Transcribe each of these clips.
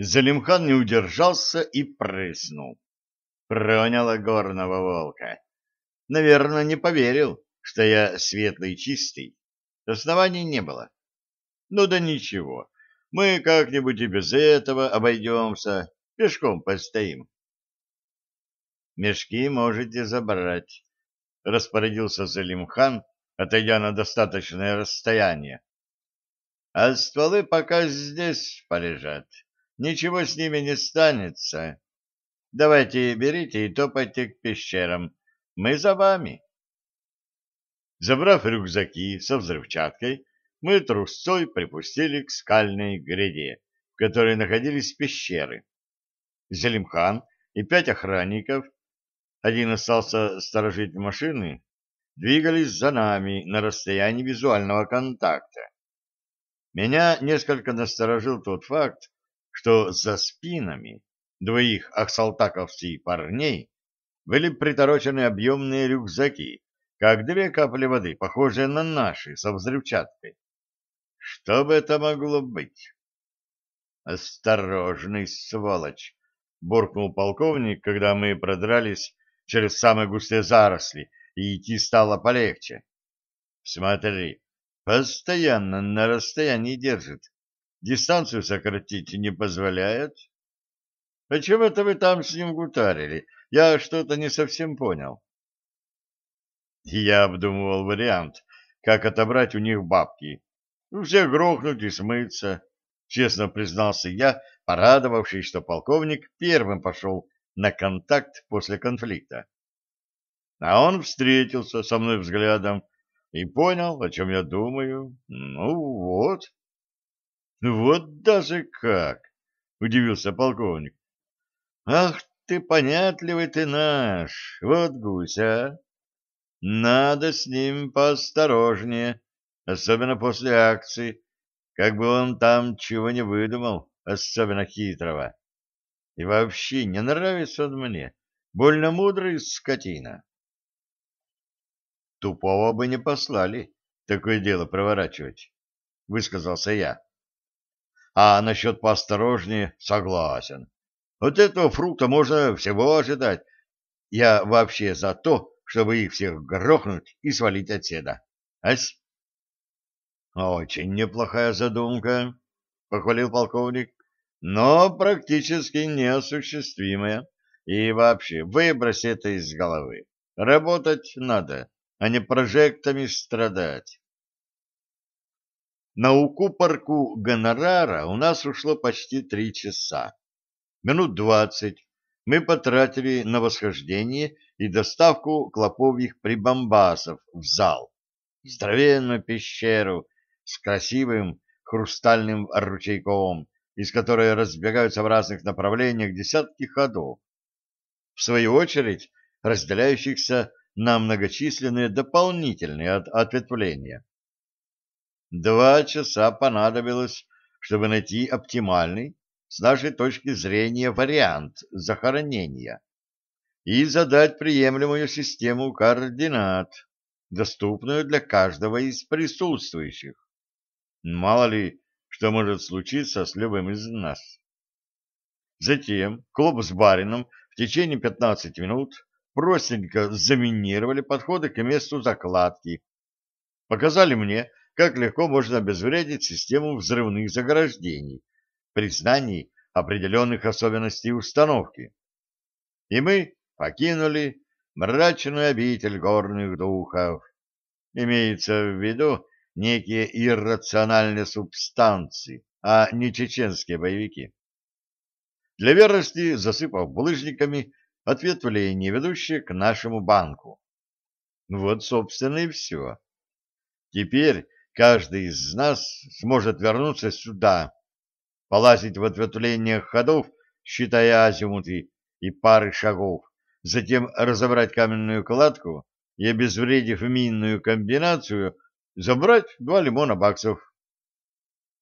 Залимхан не удержался и прыснул. Проняло горного волка. Наверное, не поверил, что я светлый чистый. Оснований не было. Ну да ничего, мы как-нибудь и без этого обойдемся, пешком постоим. Мешки можете забрать, — распорядился Залимхан, отойдя на достаточное расстояние. А стволы пока здесь полежат. Ничего с ними не станется. Давайте берите и топайте к пещерам. Мы за вами. Забрав рюкзаки со взрывчаткой, мы трусцой припустили к скальной гряде, в которой находились пещеры. Зелимхан и пять охранников, один остался сторожить машины, двигались за нами на расстоянии визуального контакта. Меня несколько насторожил тот факт, что за спинами двоих ахсалтаковских парней были приторочены объемные рюкзаки, как две капли воды, похожие на наши, со взрывчаткой. Что бы это могло быть? Осторожный сволочь, буркнул полковник, когда мы продрались через самые густые заросли, и идти стало полегче. Смотри, постоянно на расстоянии держит. Дистанцию сократить не позволяет. Почему это вы там с ним гутарили? Я что-то не совсем понял. Я обдумывал вариант, как отобрать у них бабки. Ну, всех грохнуть и смыться, честно признался я, порадовавшись, что полковник первым пошел на контакт после конфликта. А он встретился со мной взглядом и понял, о чем я думаю. Ну вот. Вот даже как, удивился полковник. Ах ты, понятливый ты наш, вот гусь, а! Надо с ним поосторожнее, особенно после акции, как бы он там чего не выдумал, особенно хитрого. И вообще не нравится он мне, больно мудрый скотина. Тупого бы не послали такое дело проворачивать, высказался я. А насчет поосторожнее согласен. Вот этого фрукта можно всего ожидать. Я вообще за то, чтобы их всех грохнуть и свалить отседа. Ась? Очень неплохая задумка, похвалил полковник, но практически неосуществимая. И вообще, выбрось это из головы. Работать надо, а не прожектами страдать. На укупорку гонорара у нас ушло почти три часа. Минут двадцать мы потратили на восхождение и доставку клоповьих прибамбасов в зал, здоровенную пещеру с красивым хрустальным ручейком, из которой разбегаются в разных направлениях десятки ходов, в свою очередь разделяющихся на многочисленные дополнительные от ответвления. Два часа понадобилось, чтобы найти оптимальный, с нашей точки зрения, вариант захоронения и задать приемлемую систему координат, доступную для каждого из присутствующих. Мало ли, что может случиться с любым из нас. Затем Клоп с Барином в течение 15 минут простенько заминировали подходы к месту закладки, показали мне, как легко можно обезвредить систему взрывных заграждений при знании определенных особенностей установки. И мы покинули мрачную обитель горных духов. Имеется в виду некие иррациональные субстанции, а не чеченские боевики. Для верности засыпав булыжниками ответвление, ведущее к нашему банку. Вот, собственно, и все. Теперь каждый из нас сможет вернуться сюда, полазить в ответвлениях ходов, считая азимуты и пары шагов, затем разобрать каменную кладку и, обезвредив минную комбинацию, забрать два лимона баксов.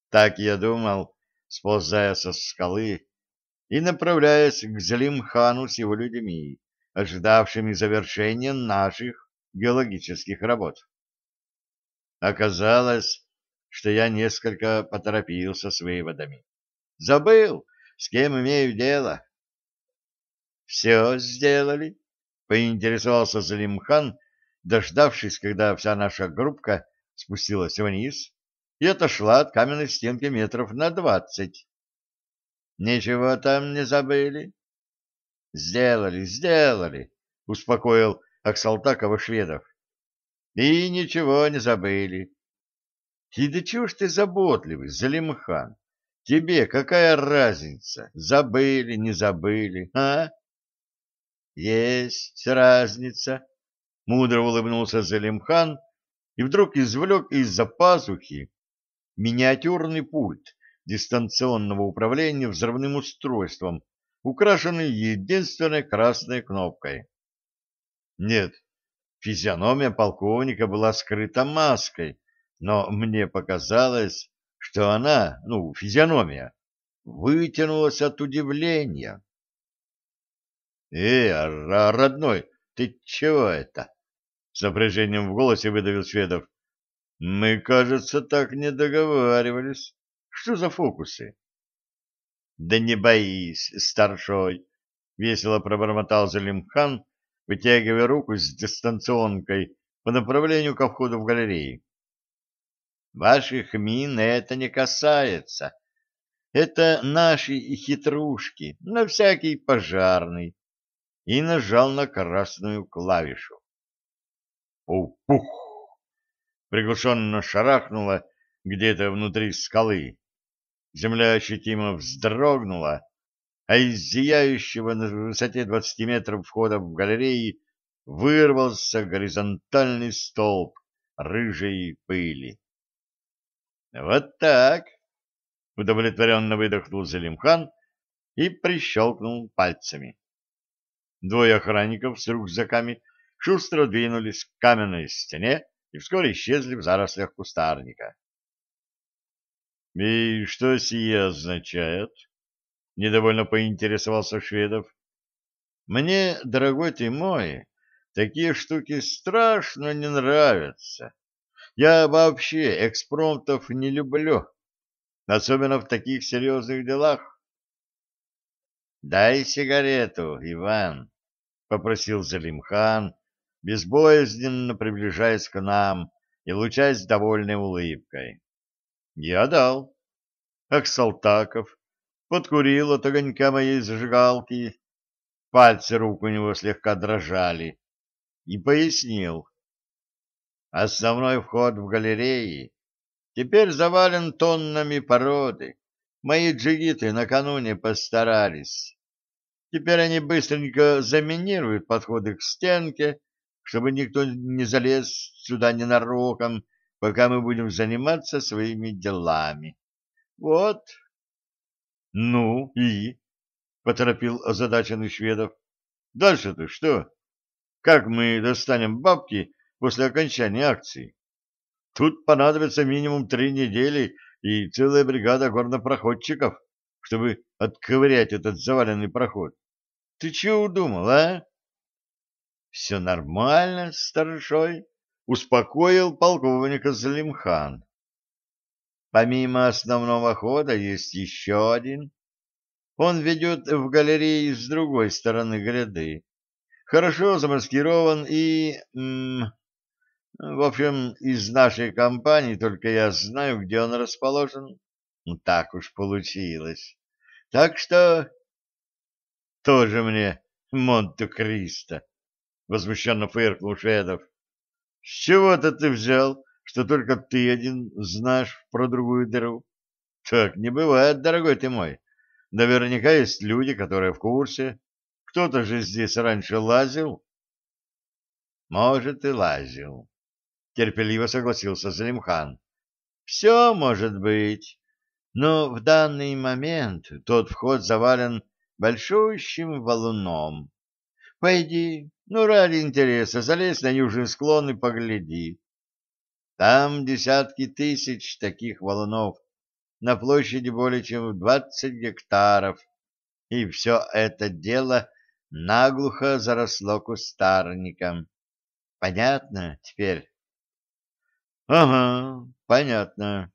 Так я думал, сползая со скалы и направляясь к Зелимхану с его людьми, ожидавшими завершения наших геологических работ. Оказалось, что я несколько поторопился с выводами. Забыл, с кем имею дело. — Все сделали? — поинтересовался Залимхан, дождавшись, когда вся наша группка спустилась вниз и отошла от каменной стенки метров на двадцать. — Ничего там не забыли? — Сделали, сделали, — успокоил Аксалтакова шведов. — И ничего не забыли. — И да чего ж ты заботливый, Залимхан? Тебе какая разница, забыли, не забыли, а? — Есть разница, — мудро улыбнулся Залимхан и вдруг извлек из-за пазухи миниатюрный пульт дистанционного управления взрывным устройством, украшенный единственной красной кнопкой. Нет, физиономия полковника была скрыта маской, но мне показалось, что она, ну, физиономия, вытянулась от удивления. — Э, родной, ты чего это? — с напряжением в голосе выдавил Шведов. — Мы, кажется, так не договаривались. Что за фокусы? — Да не боись, старшой, — весело пробормотал Залимхан, вытягивая руку с дистанционкой по направлению ко входу в галерею. Ваших мин это не касается. Это наши хитрушки, на всякий пожарный. И нажал на красную клавишу. Пух! Приглушенно шарахнуло где-то внутри скалы. Земля ощутимо вздрогнула, а из зияющего на высоте двадцати метров входа в галереи вырвался горизонтальный столб рыжей пыли. Вот так, удовлетворенно выдохнул Залимхан и прищелкнул пальцами. Двое охранников с рюкзаками шустро двинулись к каменной стене и вскоре исчезли в зарослях кустарника. — И что сие означает? — недовольно поинтересовался Шведов. — Мне, дорогой ты мой, такие штуки страшно не нравятся. Я вообще экспромтов не люблю, особенно в таких серьезных делах. — Дай сигарету, Иван, — попросил Залимхан, безбоязненно приближаясь к нам и лучаясь довольной улыбкой. Я дал. Аксалтаков подкурил от огонька моей зажигалки, пальцы рук у него слегка дрожали, и пояснил. Основной вход в галереи теперь завален тоннами породы. Мои джигиты накануне постарались. Теперь они быстренько заминируют подходы к стенке, чтобы никто не залез сюда ненароком, пока мы будем заниматься своими делами. Вот. — Ну и? — поторопил озадаченный Шведов. — Дальше-то что? Как мы достанем бабки после окончания акции. Тут понадобится минимум три недели и целая бригада горнопроходчиков, чтобы отковырять этот заваленный проход. Ты чего удумал, а? — Все нормально, старшой, — успокоил полковника Залимхан. Помимо основного хода есть еще один. Он ведет в галереи с другой стороны гряды. Хорошо замаскирован и... М -м, в общем, из нашей компании только я знаю, где он расположен. Ну, так уж получилось. Так что... Тоже мне Монте-Кристо, — возмущенно фыркнул Шведов. — С чего-то ты взял, что только ты один знаешь про другую дыру? Так не бывает, дорогой ты мой. Наверняка есть люди, которые в курсе. Кто-то же здесь раньше лазил. — Может, и лазил терпеливо согласился Залимхан. Все может быть, но в данный момент тот вход завален большущим валуном. Пойди, ну ради интереса, залезь на южный склон и погляди. Там десятки тысяч таких валунов на площади более чем в двадцать гектаров, и все это дело наглухо заросло кустарником. Понятно теперь? — Ага, понятно.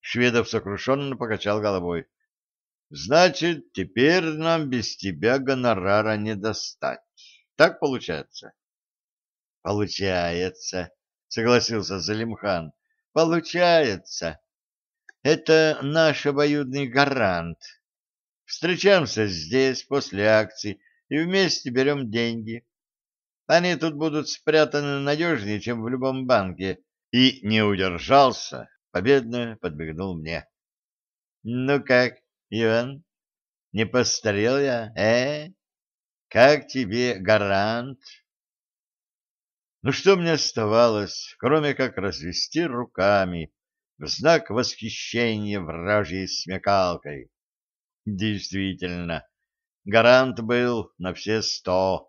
Шведов сокрушенно покачал головой. — Значит, теперь нам без тебя гонорара не достать. Так получается? Получается, согласился Залимхан. Получается. Это наш обоюдный гарант. Встречаемся здесь после акции и вместе берем деньги. Они тут будут спрятаны надежнее, чем в любом банке. И не удержался, победно подбегнул мне. Ну как, Иван, не постарел я, э? Как тебе гарант? Ну что мне оставалось, кроме как развести руками в знак восхищения вражьей смекалкой? Действительно, гарант был на все сто.